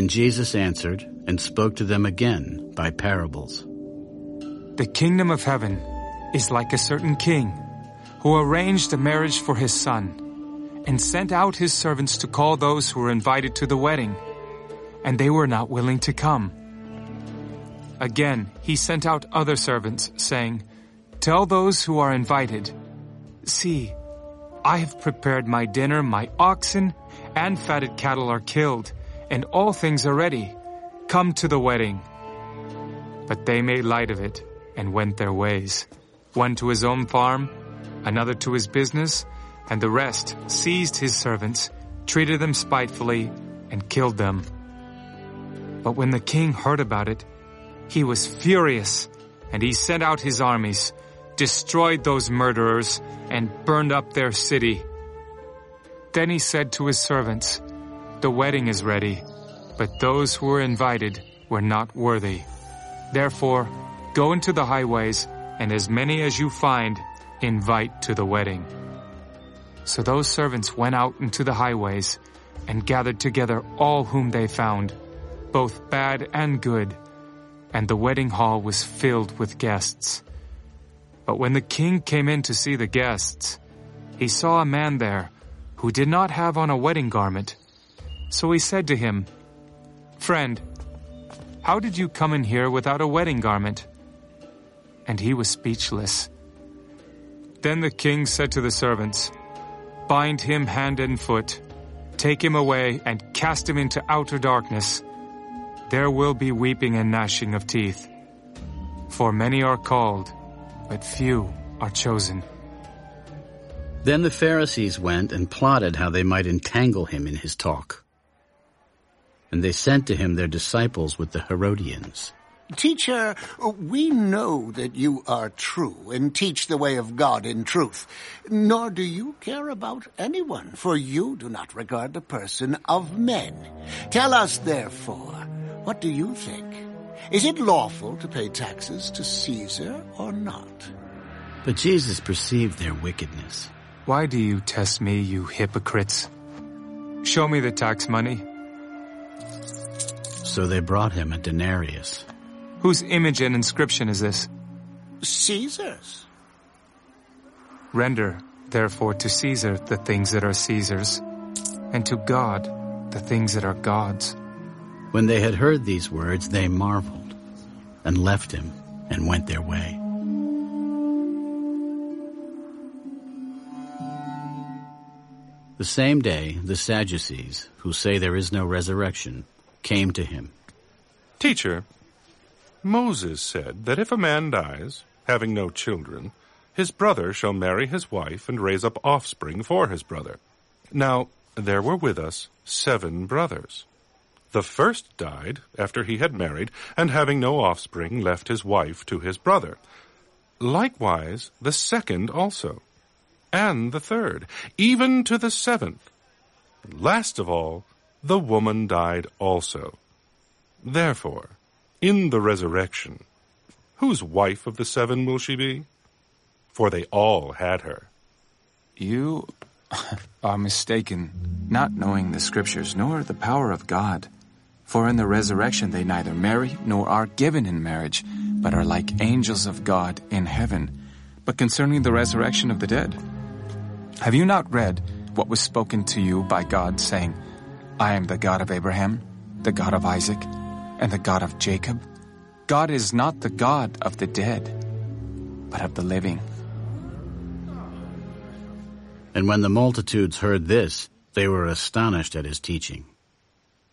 And Jesus answered and spoke to them again by parables. The kingdom of heaven is like a certain king who arranged a marriage for his son and sent out his servants to call those who were invited to the wedding, and they were not willing to come. Again, he sent out other servants, saying, Tell those who are invited, See, I have prepared my dinner, my oxen and fatted cattle are killed, and all things are ready. Come to the wedding. But they made light of it and went their ways, one to his own farm, another to his business, and the rest seized his servants, treated them spitefully, and killed them. But when the king heard about it, he was furious, and he sent out his armies, destroyed those murderers, and burned up their city. Then he said to his servants, The wedding is ready, but those who were invited were not worthy. Therefore, go into the highways, and as many as you find, invite to the wedding. So those servants went out into the highways and gathered together all whom they found, both bad and good, and the wedding hall was filled with guests. But when the king came in to see the guests, he saw a man there who did not have on a wedding garment. So he said to him, Friend, how did you come in here without a wedding garment? And he was speechless. Then the king said to the servants, Bind him hand and foot, take him away, and cast him into outer darkness. There will be weeping and gnashing of teeth. For many are called, but few are chosen. Then the Pharisees went and plotted how they might entangle him in his talk. And they sent to him their disciples with the Herodians. Teacher, we know that you are true and teach the way of God in truth, nor do you care about anyone, for you do not regard the person of men. Tell us, therefore, what do you think? Is it lawful to pay taxes to Caesar or not? But Jesus perceived their wickedness. Why do you test me, you hypocrites? Show me the tax money. So they brought him a denarius. Whose image and inscription is this? Caesar's. Render, therefore, to Caesar the things that are Caesar's, and to God the things that are God's. When they had heard these words, they marveled, and left him, and went their way. The same day, the Sadducees, who say there is no resurrection, came to him. Teacher, Moses said that if a man dies, having no children, his brother shall marry his wife and raise up offspring for his brother. Now, there were with us seven brothers. The first died after he had married, and having no offspring, left his wife to his brother. Likewise, the second also and the third, even to the seventh. Last of all, the woman died also. Therefore, in the resurrection, whose wife of the seven will she be? For they all had her. You are mistaken, not knowing the scriptures nor the power of God. For in the resurrection they neither marry nor are given in marriage, but are like angels of God in heaven. But concerning the resurrection of the dead, have you not read what was spoken to you by God, saying, I am the God of Abraham, the God of Isaac, and the God of Jacob? God is not the God of the dead, but of the living. And when the multitudes heard this, they were astonished at his teaching.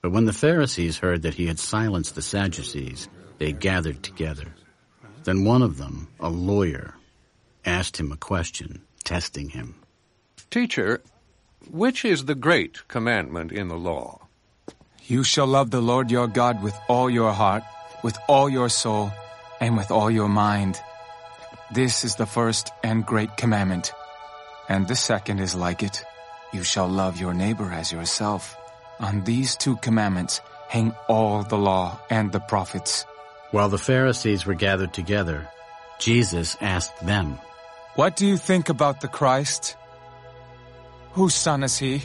But when the Pharisees heard that he had silenced the Sadducees, they gathered together. Then one of them, a lawyer, asked him a question, testing him. Teacher, which is the great commandment in the law? You shall love the Lord your God with all your heart, with all your soul, and with all your mind. This is the first and great commandment. And the second is like it. You shall love your neighbor as yourself. On these two commandments hang all the law and the prophets. While the Pharisees were gathered together, Jesus asked them, What do you think about the Christ? Whose son is he?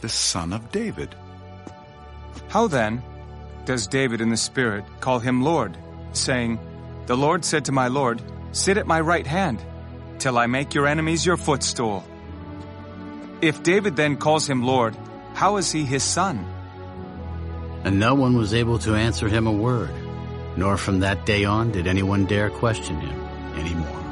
The son of David. How then does David in the Spirit call him Lord, saying, The Lord said to my Lord, Sit at my right hand, till I make your enemies your footstool? If David then calls him Lord, how is he his son? And no one was able to answer him a word, nor from that day on did anyone dare question him any more.